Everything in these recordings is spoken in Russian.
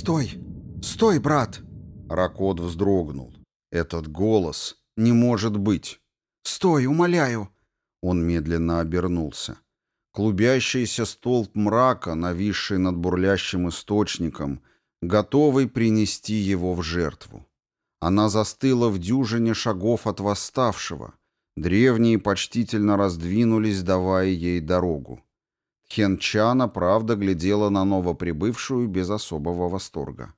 «Стой! Стой, брат!» Ракот вздрогнул. Этот голос не может быть. «Стой, умоляю!» Он медленно обернулся. Клубящийся столб мрака, нависший над бурлящим источником, готовый принести его в жертву. Она застыла в дюжине шагов от восставшего. Древние почтительно раздвинулись, давая ей дорогу. Хенчана, правда, глядела на новоприбывшую без особого восторга.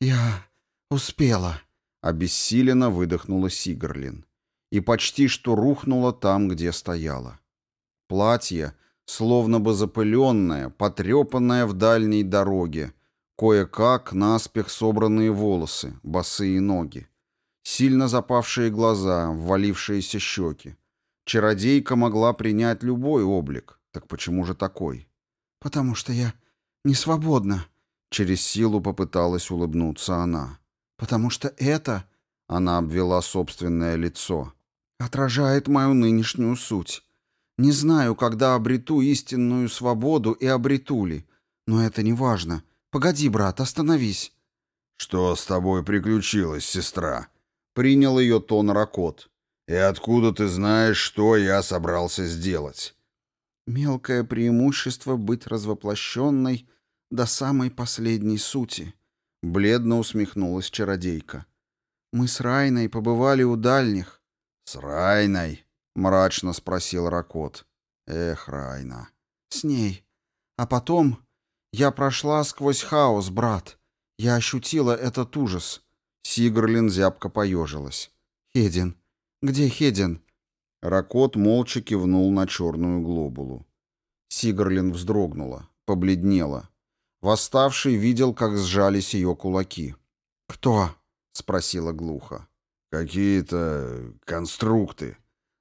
«Я успела», — обессиленно выдохнула Сигерлин. И почти что рухнула там, где стояла. Платье, словно бы запыленное, потрепанное в дальней дороге, кое-как наспех собранные волосы, босые ноги, сильно запавшие глаза, ввалившиеся щеки. Чародейка могла принять любой облик, так почему же такой? Потому что я не свободна. Через силу попыталась улыбнуться она. Потому что это... Она обвела собственное лицо. Отражает мою нынешнюю суть. Не знаю, когда обрету истинную свободу и обрету ли. Но это не важно. Погоди, брат, остановись. «Что с тобой приключилось, сестра?» Принял ее тон Ракот. «И откуда ты знаешь, что я собрался сделать?» Мелкое преимущество быть развоплощенной до самой последней сути. Бледно усмехнулась чародейка. Мы с Райной побывали у дальних. С Райной? Мрачно спросил Ракот. Эх, Райна. С ней. А потом я прошла сквозь хаос, брат. Я ощутила этот ужас. Сигрлин зябко поежилась. Хедин. Где Хедин? Ракот молча кивнул на черную глобулу. Сигарлин вздрогнула, побледнела. Восставший видел, как сжались ее кулаки. «Кто?» — спросила глухо. «Какие-то конструкты».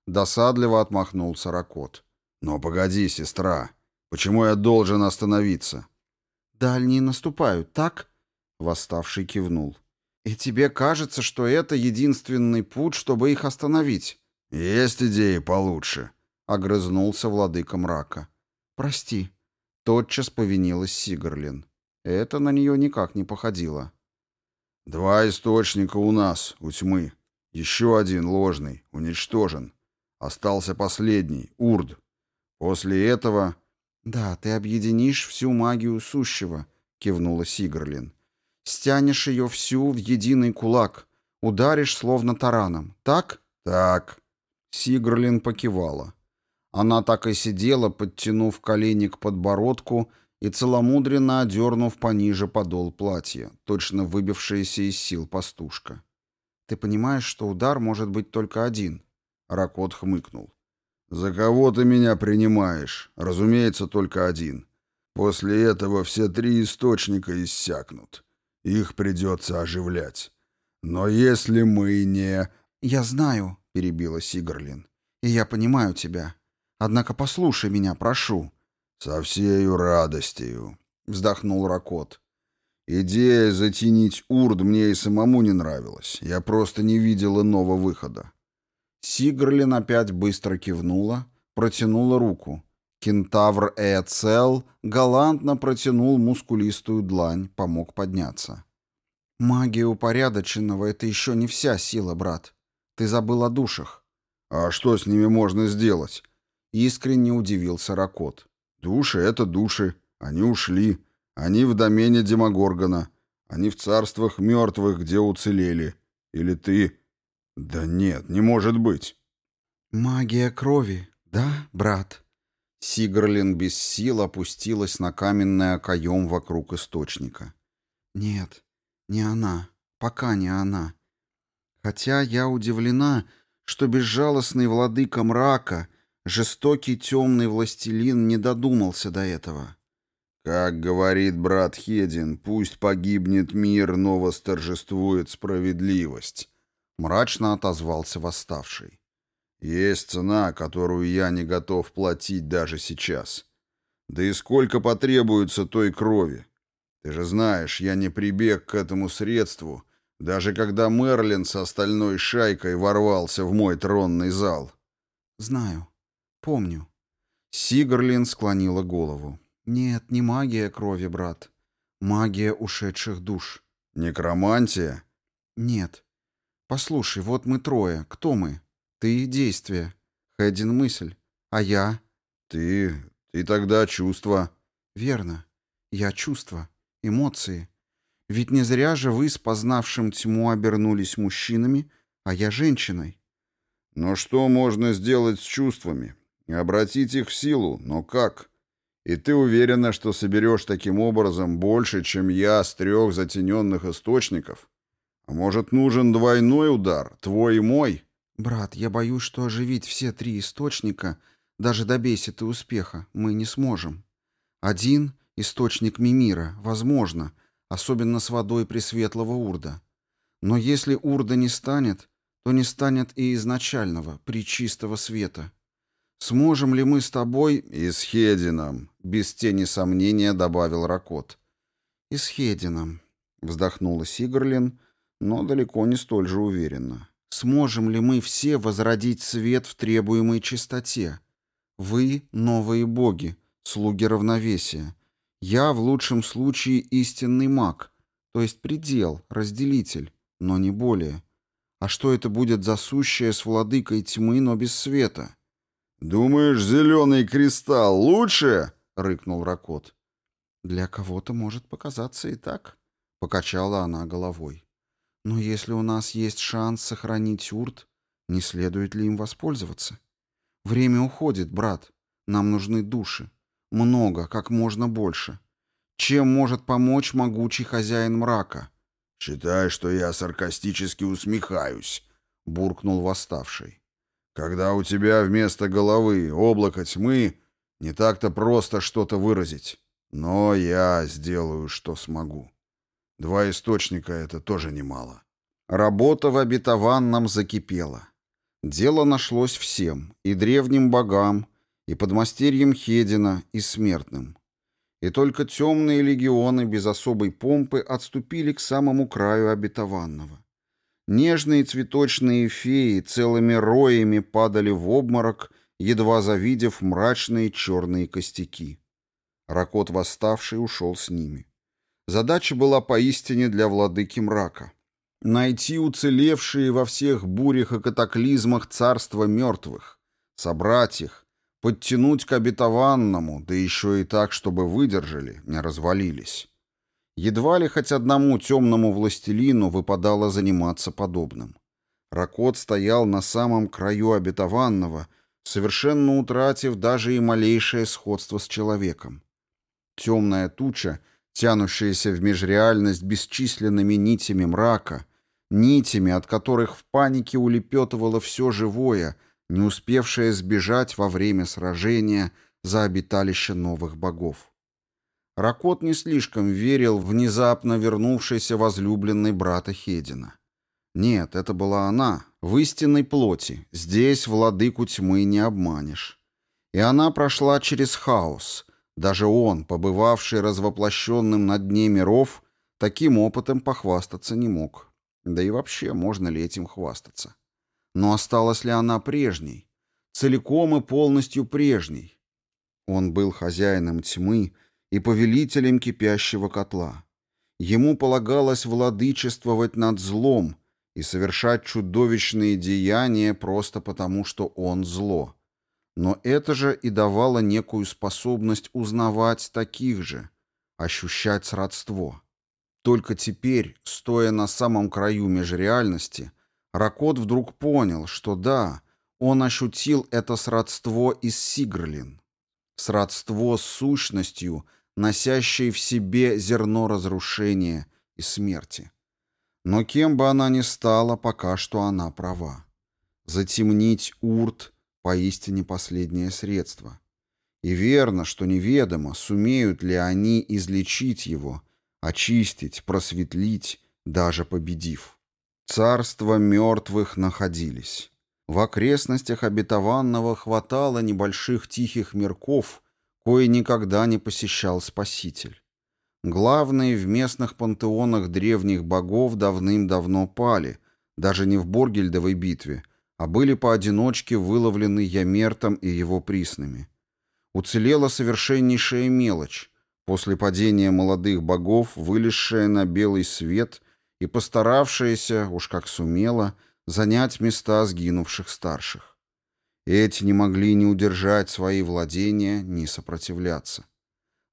Досадливо отмахнулся Ракот. «Но погоди, сестра, почему я должен остановиться?» «Дальние наступают, так?» Восставший кивнул. «И тебе кажется, что это единственный путь, чтобы их остановить?» «Есть идеи получше», — огрызнулся владыка мрака. «Прости», — тотчас повинилась Сигарлин. Это на нее никак не походило. «Два источника у нас, у тьмы. Еще один ложный, уничтожен. Остался последний, Урд. После этого...» «Да, ты объединишь всю магию сущего», — кивнула Сигарлин. «Стянешь ее всю в единый кулак. Ударишь словно тараном. Так?» «Так», Сигрлин покивала. Она так и сидела, подтянув колени к подбородку и целомудренно одернув пониже подол платья, точно выбившаяся из сил пастушка. «Ты понимаешь, что удар может быть только один?» Ракот хмыкнул. «За кого ты меня принимаешь? Разумеется, только один. После этого все три источника иссякнут. Их придется оживлять. Но если мы не...» «Я знаю», — перебила Сигарлин. «И я понимаю тебя. Однако послушай меня, прошу». «Со всею радостью», — вздохнул Ракот. «Идея затенить урд мне и самому не нравилась. Я просто не видел иного выхода». Сигрлин опять быстро кивнула, протянула руку. Кентавр Эцел галантно протянул мускулистую длань, помог подняться. «Магия упорядоченного — это еще не вся сила, брат. Ты забыл о душах. А что с ними можно сделать? Искренне удивился Ракот. Души — это души. Они ушли. Они в домене Демогоргона. Они в царствах мертвых, где уцелели. Или ты... Да нет, не может быть. Магия крови, да, брат? Сигрлин без сил опустилась на каменный окоем вокруг источника. Нет, не она. Пока не она. Хотя я удивлена, что безжалостный владыка мрака, жестокий темный властелин, не додумался до этого. «Как говорит брат Хедин, пусть погибнет мир, но восторжествует справедливость», — мрачно отозвался восставший. «Есть цена, которую я не готов платить даже сейчас. Да и сколько потребуется той крови? Ты же знаешь, я не прибег к этому средству, даже когда Мерлин с остальной шайкой ворвался в мой тронный зал. Знаю. Помню. Сигрлин склонила голову. Нет, не магия крови, брат. Магия ушедших душ. Некромантия? Нет. Послушай, вот мы трое. Кто мы? Ты — действие. Хэддин — мысль. А я? Ты... ты тогда чувство. Верно. Я чувство. Эмоции. Ведь не зря же вы с познавшим тьму обернулись мужчинами, а я женщиной. Но что можно сделать с чувствами? Обратить их в силу, но как? И ты уверена, что соберешь таким образом больше, чем я с трех затененных источников? А может, нужен двойной удар, твой и мой? Брат, я боюсь, что оживить все три источника, даже добейся ты успеха, мы не сможем. Один — источник Мимира, возможно — особенно с водой Пресветлого Урда. Но если Урда не станет, то не станет и изначального, причистого света. Сможем ли мы с тобой и с Хедином, без тени сомнения добавил Ракот. И с Хедином, вздохнула Сигрлин, но далеко не столь же уверенно. Сможем ли мы все возродить свет в требуемой чистоте? Вы — новые боги, слуги равновесия, я в лучшем случае истинный маг, то есть предел, разделитель, но не более. А что это будет за сущее с владыкой тьмы, но без света? «Думаешь, зеленый кристалл лучше?» — рыкнул Ракот. «Для кого-то может показаться и так», — покачала она головой. «Но если у нас есть шанс сохранить урт, не следует ли им воспользоваться? Время уходит, брат. Нам нужны души. Много, как можно больше. Чем может помочь могучий хозяин мрака? «Считай, что я саркастически усмехаюсь», — буркнул восставший. «Когда у тебя вместо головы облако тьмы, не так-то просто что-то выразить. Но я сделаю, что смогу. Два источника — это тоже немало». Работа в обетованном закипела. Дело нашлось всем — и древним богам, и подмастерьем Хедина, и смертным. И только темные легионы без особой помпы отступили к самому краю обетованного. Нежные цветочные феи целыми роями падали в обморок, едва завидев мрачные черные костяки. Ракот восставший ушел с ними. Задача была поистине для владыки мрака. Найти уцелевшие во всех бурях и катаклизмах царства мертвых, собрать их, Подтянуть к обетованному, да еще и так, чтобы выдержали, не развалились. Едва ли хоть одному темному властелину выпадало заниматься подобным. Ракот стоял на самом краю обетованного, совершенно утратив даже и малейшее сходство с человеком. Темная туча, тянущаяся в межреальность бесчисленными нитями мрака, нитями, от которых в панике улепетывало все живое — не успевшая сбежать во время сражения за обиталище новых богов. Ракот не слишком верил в внезапно вернувшийся возлюбленный брата Хедина. Нет, это была она, в истинной плоти, здесь владыку тьмы не обманешь. И она прошла через хаос. Даже он, побывавший развоплощенным на дне миров, таким опытом похвастаться не мог. Да и вообще, можно ли этим хвастаться? Но осталась ли она прежней? Целиком и полностью прежней? Он был хозяином тьмы и повелителем кипящего котла. Ему полагалось владычествовать над злом и совершать чудовищные деяния просто потому, что он зло. Но это же и давало некую способность узнавать таких же, ощущать сродство. Только теперь, стоя на самом краю межреальности, Ракот вдруг понял, что да, он ощутил это сродство из Сигрлин. Сродство с сущностью, носящей в себе зерно разрушения и смерти. Но кем бы она ни стала, пока что она права. Затемнить урт — поистине последнее средство. И верно, что неведомо, сумеют ли они излечить его, очистить, просветлить, даже победив. Царство мертвых находились. В окрестностях обетованного хватало небольших тихих мирков, кое никогда не посещал Спаситель. Главные в местных пантеонах древних богов давным-давно пали, даже не в Боргельдовой битве, а были поодиночке выловлены Ямертом и его приснами. Уцелела совершеннейшая мелочь. После падения молодых богов, вылезшая на белый свет – и постаравшаяся, уж как сумела, занять места сгинувших старших. Эти не могли ни удержать свои владения, ни сопротивляться.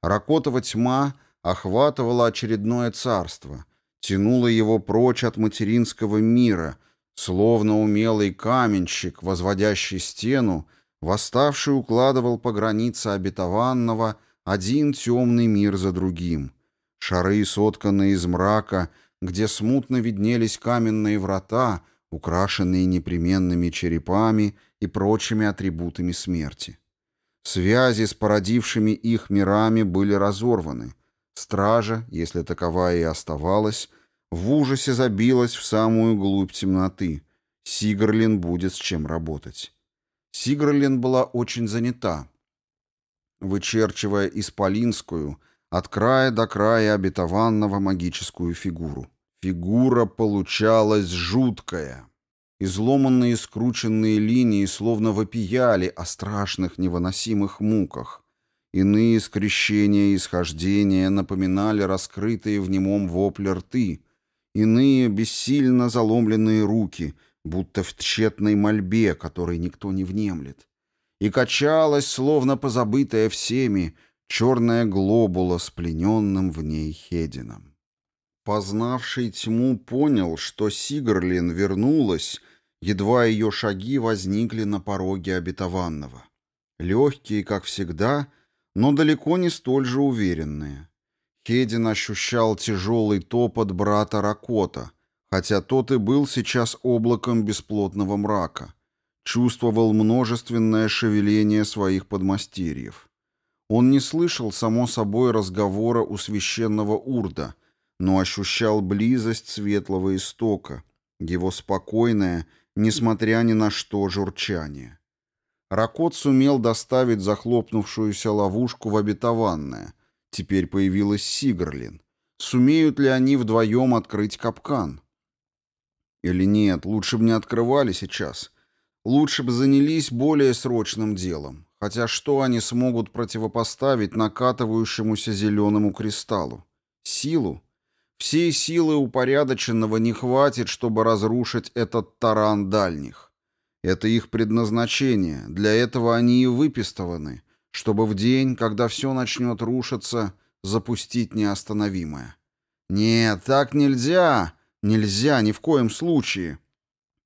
Ракотова тьма охватывала очередное царство, тянула его прочь от материнского мира, словно умелый каменщик, возводящий стену, восставший укладывал по границе обетованного один темный мир за другим. Шары, сотканные из мрака, — где смутно виднелись каменные врата, украшенные непременными черепами и прочими атрибутами смерти. Связи с породившими их мирами были разорваны. Стража, если таковая и оставалась, в ужасе забилась в самую глубь темноты. Сигрлин будет с чем работать. Сигрлин была очень занята, вычерчивая исполинскую, от края до края обетованного магическую фигуру. Фигура получалась жуткая. Изломанные скрученные линии словно вопияли о страшных невыносимых муках. Иные скрещения и схождения напоминали раскрытые в немом вопле рты, иные бессильно заломленные руки, будто в тщетной мольбе, которой никто не внемлет. И качалась, словно позабытая всеми, черная глобула с плененным в ней Хедином. Познавший тьму понял, что Сигрлин вернулась, едва ее шаги возникли на пороге обетованного. Легкие, как всегда, но далеко не столь же уверенные. Хедин ощущал тяжелый топот брата Ракота, хотя тот и был сейчас облаком бесплотного мрака. Чувствовал множественное шевеление своих подмастерьев. Он не слышал, само собой, разговора у священного Урда, но ощущал близость светлого истока, его спокойное, несмотря ни на что, журчание. Ракот сумел доставить захлопнувшуюся ловушку в обетованное. Теперь появилась Сигрлин. Сумеют ли они вдвоем открыть капкан? Или нет, лучше бы не открывали сейчас. Лучше бы занялись более срочным делом. Хотя что они смогут противопоставить накатывающемуся зеленому кристаллу? Силу? Всей силы упорядоченного не хватит, чтобы разрушить этот таран дальних. Это их предназначение, для этого они и выпистованы, чтобы в день, когда все начнет рушиться, запустить неостановимое. «Нет, так нельзя! Нельзя, ни в коем случае!»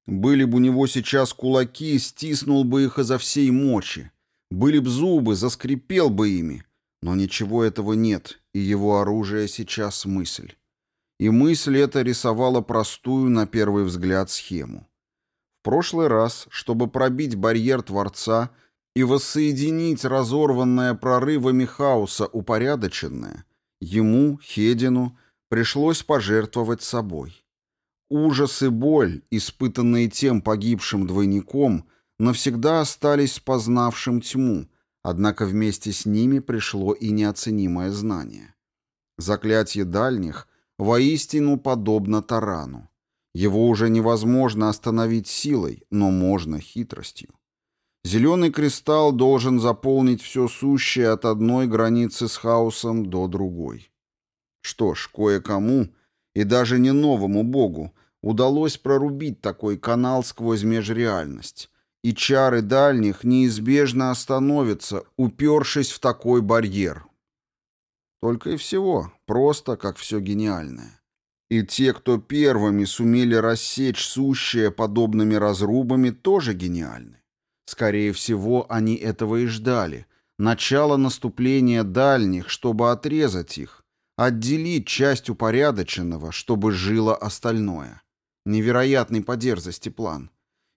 Были бы у него сейчас кулаки, стиснул бы их изо всей мочи. Были б зубы, заскрипел бы ими. Но ничего этого нет, и его оружие сейчас мысль. И мысль эта рисовала простую, на первый взгляд, схему. В прошлый раз, чтобы пробить барьер Творца и воссоединить разорванное прорывами хаоса упорядоченное, ему, Хедину, пришлось пожертвовать собой. Ужас и боль, испытанные тем погибшим двойником, навсегда остались с познавшим тьму, однако вместе с ними пришло и неоценимое знание. Заклятие дальних воистину подобно тарану. Его уже невозможно остановить силой, но можно хитростью. Зеленый кристалл должен заполнить все сущее от одной границы с хаосом до другой. Что ж, кое-кому, и даже не новому богу, удалось прорубить такой канал сквозь межреальность, и чары дальних неизбежно остановятся, упершись в такой барьер. Только и всего, просто как все гениальное. И те, кто первыми сумели рассечь сущее подобными разрубами, тоже гениальны. Скорее всего, они этого и ждали. Начало наступления дальних, чтобы отрезать их, отделить часть упорядоченного, чтобы жило остальное. Невероятный по дерзости план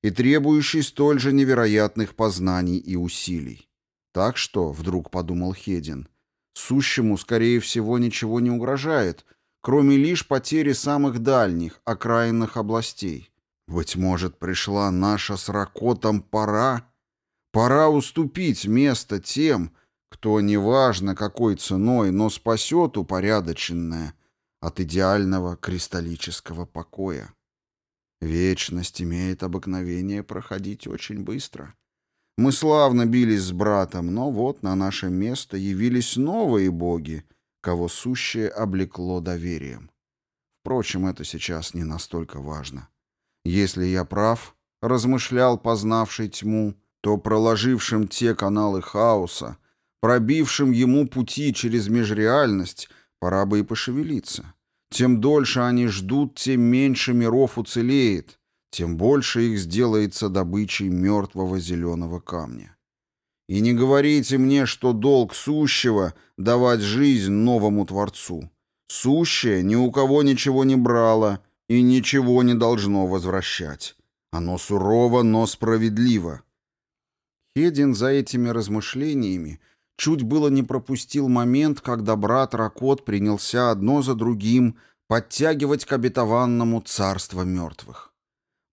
и требующий столь же невероятных познаний и усилий. Так что, вдруг подумал Хедин, сущему, скорее всего, ничего не угрожает, кроме лишь потери самых дальних, окраинных областей. Быть может, пришла наша с Ракотом пора? Пора уступить место тем, кто, неважно какой ценой, но спасет упорядоченное от идеального кристаллического покоя. Вечность имеет обыкновение проходить очень быстро. Мы славно бились с братом, но вот на наше место явились новые боги, кого сущее облекло доверием. Впрочем, это сейчас не настолько важно. Если я прав, — размышлял познавший тьму, — то проложившим те каналы хаоса, пробившим ему пути через межреальность, пора бы и пошевелиться. Тем дольше они ждут, тем меньше миров уцелеет, тем больше их сделается добычей мертвого зеленого камня. И не говорите мне, что долг сущего — давать жизнь новому Творцу. Сущее ни у кого ничего не брало и ничего не должно возвращать. Оно сурово, но справедливо. Хедин за этими размышлениями Чуть было не пропустил момент, когда брат Ракот принялся одно за другим подтягивать к обетованному царство мертвых.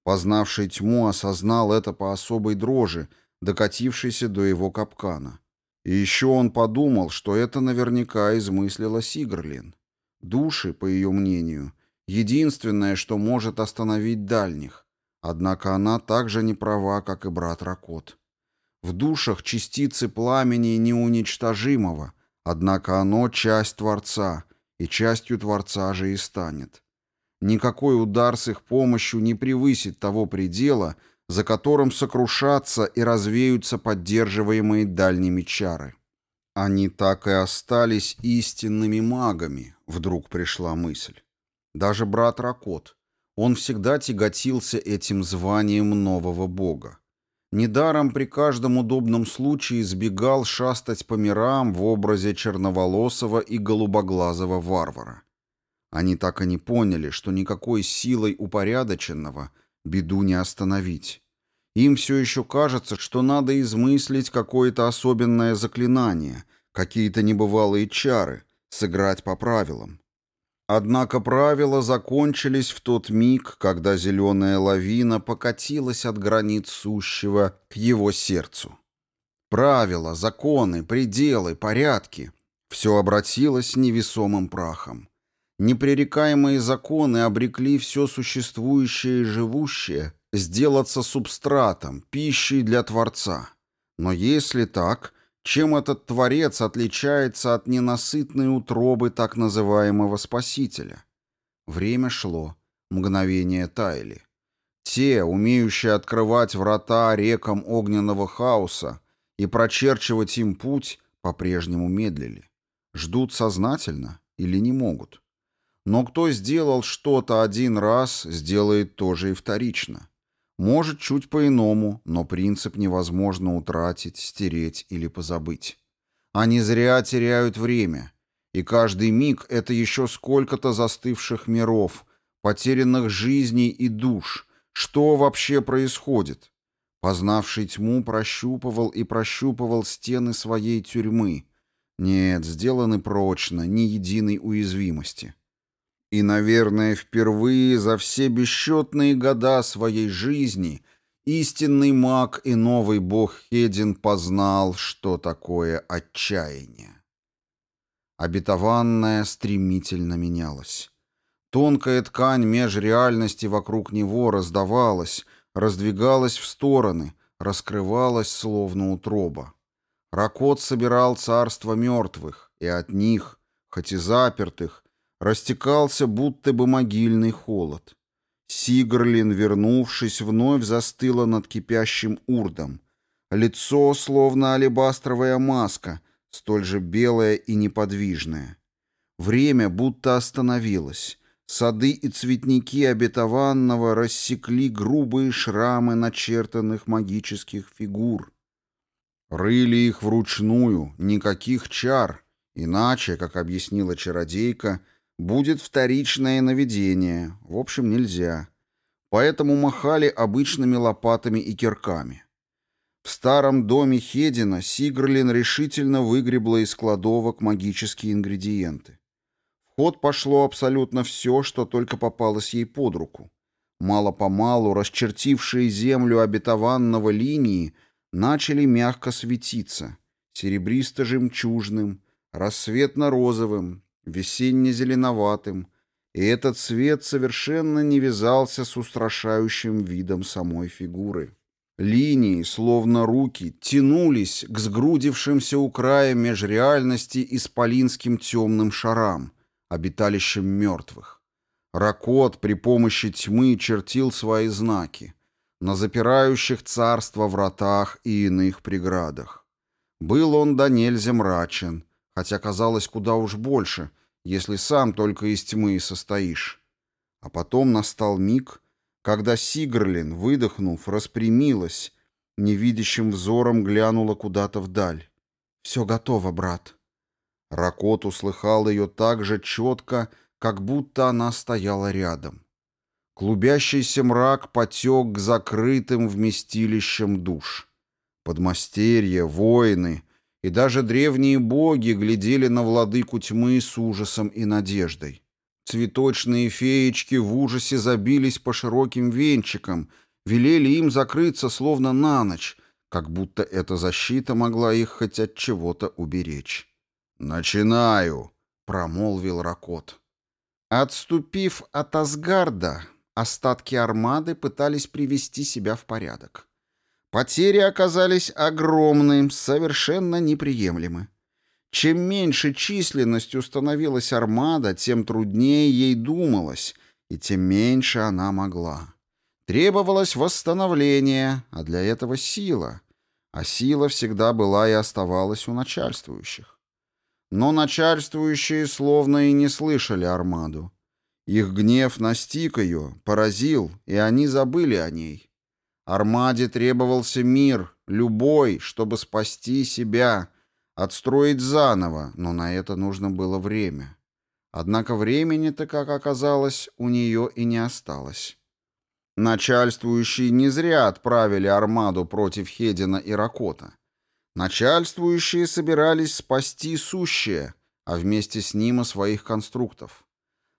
Познавший тьму осознал это по особой дрожи, докатившейся до его капкана. И еще он подумал, что это наверняка измыслила Сигрлин. Души, по ее мнению, единственное, что может остановить дальних. Однако она так же не права, как и брат Ракот. В душах частицы пламени неуничтожимого, однако оно — часть Творца, и частью Творца же и станет. Никакой удар с их помощью не превысит того предела, за которым сокрушатся и развеются поддерживаемые дальними чары. Они так и остались истинными магами, вдруг пришла мысль. Даже брат Ракот, он всегда тяготился этим званием нового бога недаром при каждом удобном случае избегал шастать по мирам в образе черноволосого и голубоглазого варвара. Они так и не поняли, что никакой силой упорядоченного беду не остановить. Им все еще кажется, что надо измыслить какое-то особенное заклинание, какие-то небывалые чары, сыграть по правилам. Однако правила закончились в тот миг, когда зеленая лавина покатилась от границ сущего к его сердцу. Правила, законы, пределы, порядки — все обратилось невесомым прахом. Непререкаемые законы обрекли все существующее и живущее сделаться субстратом, пищей для Творца. Но если так — чем этот Творец отличается от ненасытной утробы так называемого Спасителя? Время шло, мгновения таяли. Те, умеющие открывать врата рекам огненного хаоса и прочерчивать им путь, по-прежнему медлили. Ждут сознательно или не могут. Но кто сделал что-то один раз, сделает тоже и вторично. Может, чуть по-иному, но принцип невозможно утратить, стереть или позабыть. Они зря теряют время. И каждый миг — это еще сколько-то застывших миров, потерянных жизней и душ. Что вообще происходит? Познавший тьму, прощупывал и прощупывал стены своей тюрьмы. Нет, сделаны прочно, ни единой уязвимости. И, наверное, впервые за все бесчетные года своей жизни истинный маг и новый бог Хедин познал, что такое отчаяние. Обетованное стремительно менялось. Тонкая ткань межреальности вокруг него раздавалась, раздвигалась в стороны, раскрывалась словно утроба. Ракот собирал царство мертвых, и от них, хоть и запертых, Растекался будто бы могильный холод. Сигрлин, вернувшись, вновь застыла над кипящим урдом. Лицо, словно алебастровая маска, столь же белое и неподвижное. Время будто остановилось. Сады и цветники обетованного рассекли грубые шрамы начертанных магических фигур. Рыли их вручную, никаких чар, иначе, как объяснила чародейка, — Будет вторичное наведение. В общем, нельзя. Поэтому махали обычными лопатами и кирками. В старом доме Хедина Сигрлин решительно выгребла из кладовок магические ингредиенты. В ход пошло абсолютно все, что только попалось ей под руку. Мало-помалу расчертившие землю обетованного линии начали мягко светиться, серебристо-жемчужным, рассветно-розовым, весенне-зеленоватым, и этот цвет совершенно не вязался с устрашающим видом самой фигуры. Линии, словно руки, тянулись к сгрудившимся у края межреальности исполинским темным шарам, обиталищем мертвых. Ракот при помощи тьмы чертил свои знаки на запирающих царство вратах и иных преградах. Был он до нельзя мрачен — хотя казалось куда уж больше, если сам только из тьмы и состоишь. А потом настал миг, когда Сигрлин, выдохнув, распрямилась, невидящим взором глянула куда-то вдаль. «Все готово, брат». Ракот услыхал ее так же четко, как будто она стояла рядом. Клубящийся мрак потек к закрытым вместилищам душ. Подмастерья, воины — и даже древние боги глядели на владыку тьмы с ужасом и надеждой. Цветочные феечки в ужасе забились по широким венчикам, велели им закрыться словно на ночь, как будто эта защита могла их хоть от чего-то уберечь. «Начинаю!» — промолвил Ракот. Отступив от Асгарда, остатки армады пытались привести себя в порядок. Потери оказались огромны, совершенно неприемлемы. Чем меньше численностью становилась армада, тем труднее ей думалось, и тем меньше она могла. Требовалось восстановление, а для этого сила. А сила всегда была и оставалась у начальствующих. Но начальствующие словно и не слышали армаду. Их гнев настиг ее, поразил, и они забыли о ней. Армаде требовался мир, любой, чтобы спасти себя, отстроить заново, но на это нужно было время. Однако времени-то, как оказалось, у нее и не осталось. Начальствующие не зря отправили армаду против Хедина и Ракота. Начальствующие собирались спасти сущее, а вместе с ним и своих конструктов.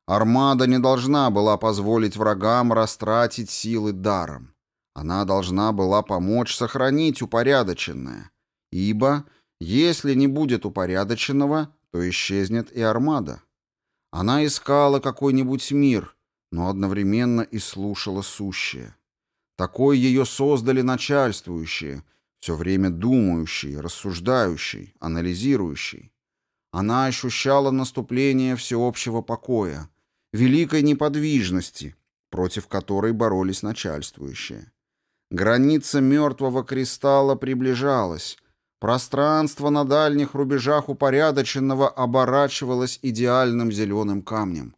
Армада не должна была позволить врагам растратить силы даром. Она должна была помочь сохранить упорядоченное, ибо если не будет упорядоченного, то исчезнет и армада. Она искала какой-нибудь мир, но одновременно и слушала сущее. Такой ее создали начальствующие, все время думающий, рассуждающий, анализирующий. Она ощущала наступление всеобщего покоя, великой неподвижности, против которой боролись начальствующие. Граница мертвого кристалла приближалась. Пространство на дальних рубежах упорядоченного оборачивалось идеальным зеленым камнем.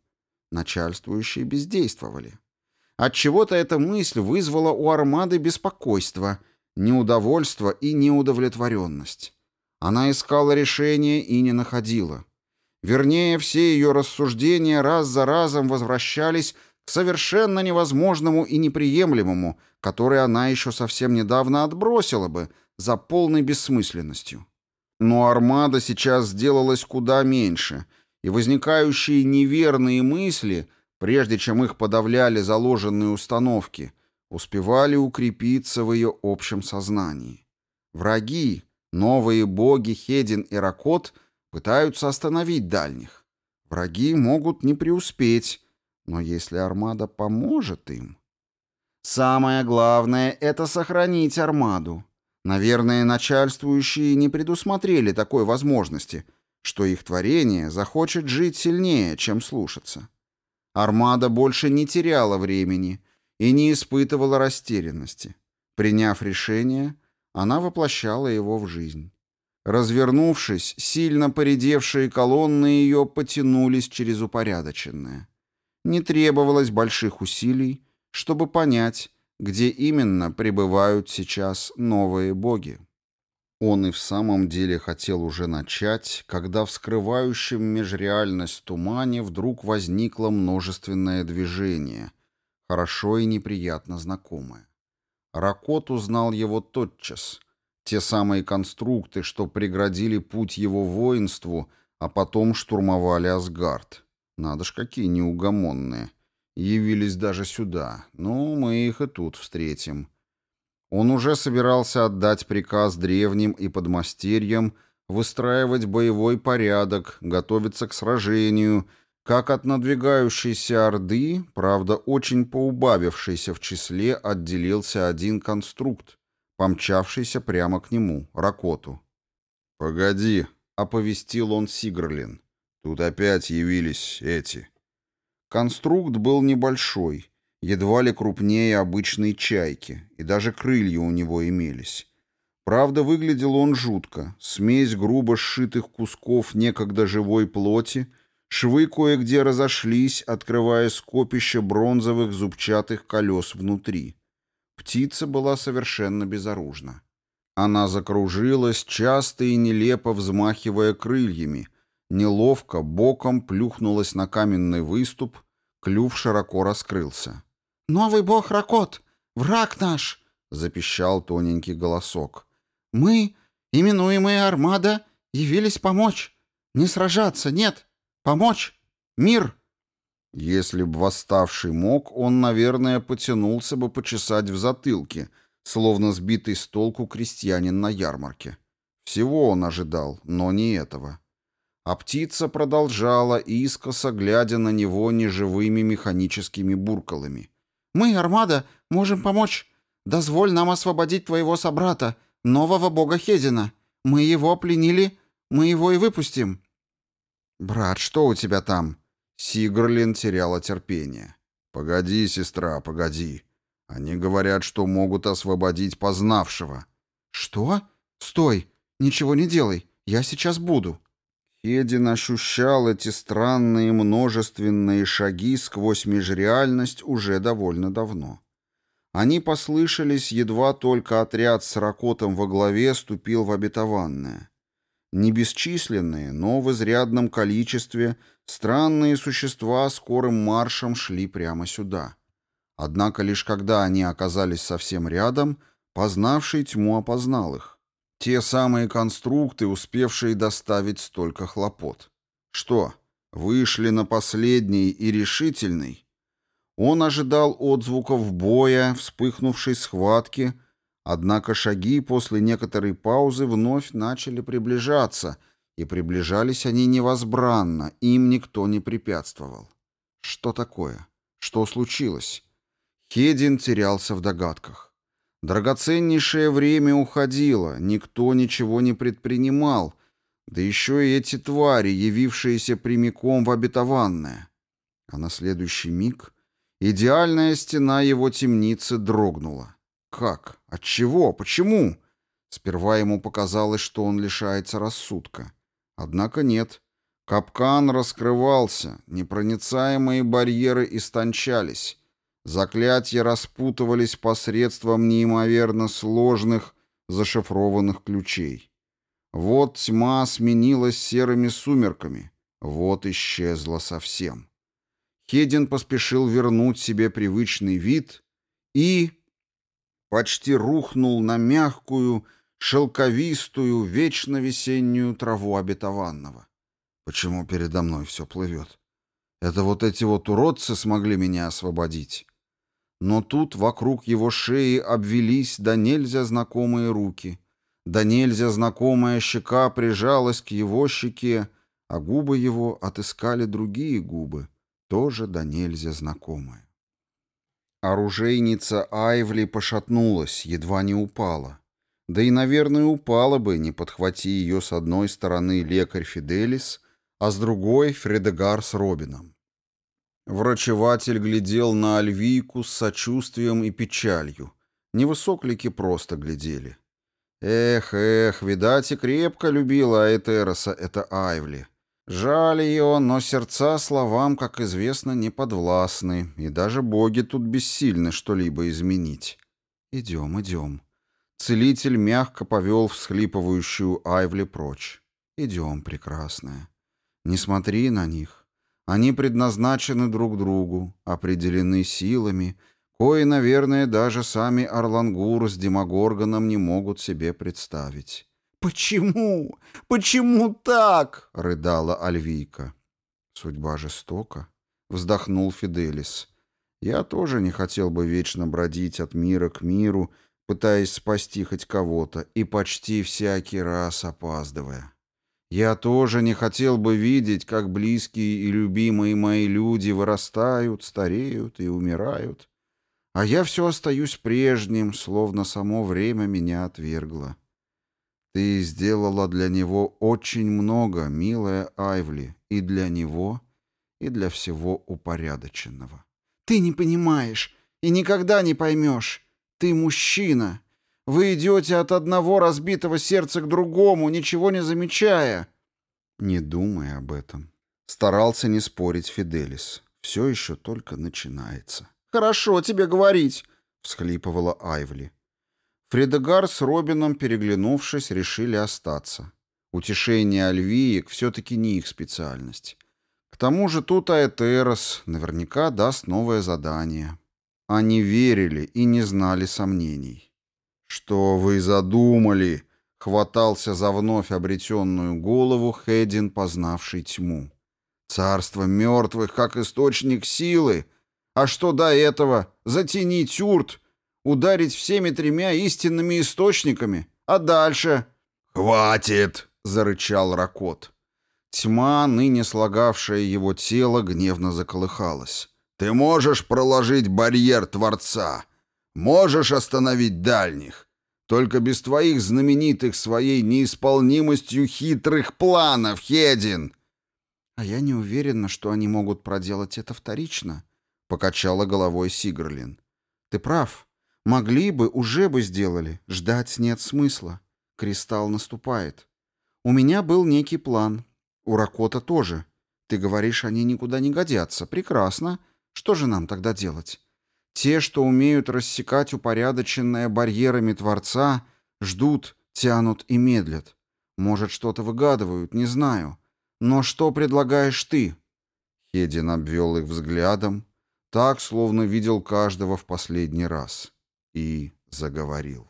Начальствующие бездействовали. Отчего-то эта мысль вызвала у Армады беспокойство, неудовольство и неудовлетворенность. Она искала решение и не находила. Вернее, все ее рассуждения раз за разом возвращались совершенно невозможному и неприемлемому, который она еще совсем недавно отбросила бы за полной бессмысленностью. Но армада сейчас сделалась куда меньше, и возникающие неверные мысли, прежде чем их подавляли заложенные установки, успевали укрепиться в ее общем сознании. Враги, новые боги Хедин и Ракот, пытаются остановить дальних. Враги могут не преуспеть, но если армада поможет им... Самое главное — это сохранить армаду. Наверное, начальствующие не предусмотрели такой возможности, что их творение захочет жить сильнее, чем слушаться. Армада больше не теряла времени и не испытывала растерянности. Приняв решение, она воплощала его в жизнь. Развернувшись, сильно поредевшие колонны ее потянулись через упорядоченное не требовалось больших усилий, чтобы понять, где именно пребывают сейчас новые боги. Он и в самом деле хотел уже начать, когда в скрывающем межреальность тумане вдруг возникло множественное движение, хорошо и неприятно знакомое. Ракот узнал его тотчас. Те самые конструкты, что преградили путь его воинству, а потом штурмовали Асгард. Надо ж, какие неугомонные. Явились даже сюда. Ну, мы их и тут встретим. Он уже собирался отдать приказ древним и подмастерьям выстраивать боевой порядок, готовиться к сражению, как от надвигающейся Орды, правда, очень поубавившейся в числе, отделился один конструкт, помчавшийся прямо к нему, Ракоту. «Погоди», — оповестил он Сигрлин. Тут опять явились эти. Конструкт был небольшой, едва ли крупнее обычной чайки, и даже крылья у него имелись. Правда, выглядел он жутко. Смесь грубо сшитых кусков некогда живой плоти, швы кое-где разошлись, открывая скопище бронзовых зубчатых колес внутри. Птица была совершенно безоружна. Она закружилась, часто и нелепо взмахивая крыльями — Неловко, боком плюхнулась на каменный выступ, клюв широко раскрылся. «Новый бог Ракот! Враг наш!» — запищал тоненький голосок. «Мы, именуемые Армада, явились помочь. Не сражаться, нет, помочь. Мир!» Если б восставший мог, он, наверное, потянулся бы почесать в затылке, словно сбитый с толку крестьянин на ярмарке. Всего он ожидал, но не этого. А птица продолжала, искоса глядя на него неживыми механическими буркалами. «Мы, Армада, можем помочь. Дозволь нам освободить твоего собрата, нового бога Хедина. Мы его пленили, мы его и выпустим». «Брат, что у тебя там?» Сигрлин теряла терпение. «Погоди, сестра, погоди. Они говорят, что могут освободить познавшего». «Что? Стой! Ничего не делай. Я сейчас буду». Хедин ощущал эти странные множественные шаги сквозь межреальность уже довольно давно. Они послышались, едва только отряд с ракотом во главе ступил в обетованное. Не бесчисленные, но в изрядном количестве странные существа скорым маршем шли прямо сюда. Однако лишь когда они оказались совсем рядом, познавший тьму опознал их. Те самые конструкты, успевшие доставить столько хлопот. Что, вышли на последний и решительный? Он ожидал отзвуков боя, вспыхнувшей схватки, однако шаги после некоторой паузы вновь начали приближаться, и приближались они невозбранно, им никто не препятствовал. Что такое? Что случилось? Хедин терялся в догадках. Драгоценнейшее время уходило, никто ничего не предпринимал, да еще и эти твари, явившиеся прямиком в обетованное. А на следующий миг идеальная стена его темницы дрогнула. Как? От чего? Почему? Сперва ему показалось, что он лишается рассудка. Однако нет. Капкан раскрывался, непроницаемые барьеры истончались, Заклятия распутывались посредством неимоверно сложных зашифрованных ключей. Вот тьма сменилась серыми сумерками, вот исчезла совсем. Хедин поспешил вернуть себе привычный вид и почти рухнул на мягкую, шелковистую, вечно весеннюю траву обетованного. Почему передо мной все плывет? Это вот эти вот уродцы смогли меня освободить. Но тут вокруг его шеи обвелись да нельзя знакомые руки. Да нельзя знакомая щека прижалась к его щеке, а губы его отыскали другие губы, тоже да нельзя знакомые. Оружейница Айвли пошатнулась, едва не упала. Да и, наверное, упала бы, не подхвати ее с одной стороны лекарь Фиделис, а с другой — Фредегар с Робином. Врачеватель глядел на Альвику с сочувствием и печалью. Невысоклики просто глядели. Эх, эх, видать и крепко любила Айтероса это Айвли. Жаль ее, но сердца словам, как известно, не подвластны, и даже боги тут бессильны что-либо изменить. «Идем, идем». Целитель мягко повел всхлипывающую Айвли прочь. «Идем, прекрасная. Не смотри на них. Они предназначены друг другу, определены силами, кои, наверное, даже сами Орлангур с Демогоргоном не могут себе представить. «Почему? Почему так?» — рыдала Альвийка. «Судьба жестока», — вздохнул Фиделис. «Я тоже не хотел бы вечно бродить от мира к миру, пытаясь спасти хоть кого-то, и почти всякий раз опаздывая». Я тоже не хотел бы видеть, как близкие и любимые мои люди вырастают, стареют и умирают. А я все остаюсь прежним, словно само время меня отвергло. Ты сделала для него очень много, милая Айвли, и для него, и для всего упорядоченного. Ты не понимаешь и никогда не поймешь. Ты мужчина, вы идете от одного разбитого сердца к другому, ничего не замечая». «Не думай об этом», — старался не спорить Фиделис. «Все еще только начинается». «Хорошо тебе говорить», — всхлипывала Айвли. Фредегар с Робином, переглянувшись, решили остаться. Утешение альвиек все-таки не их специальность. К тому же тут Аэтерос наверняка даст новое задание. Они верили и не знали сомнений. «Что вы задумали?» — хватался за вновь обретенную голову Хедин, познавший тьму. «Царство мертвых, как источник силы! А что до этого? Затяни урт, Ударить всеми тремя истинными источниками! А дальше?» «Хватит!» — зарычал Ракот. Тьма, ныне слагавшая его тело, гневно заколыхалась. «Ты можешь проложить барьер Творца!» Можешь остановить дальних. Только без твоих знаменитых своей неисполнимостью хитрых планов, Хедин!» «А я не уверена, что они могут проделать это вторично», — покачала головой Сигрлин. «Ты прав. Могли бы, уже бы сделали. Ждать нет смысла. Кристалл наступает. У меня был некий план. У Ракота тоже. Ты говоришь, они никуда не годятся. Прекрасно. Что же нам тогда делать? Те, что умеют рассекать упорядоченное барьерами Творца, ждут, тянут и медлят. Может, что-то выгадывают, не знаю. Но что предлагаешь ты?» Хедин обвел их взглядом, так, словно видел каждого в последний раз, и заговорил.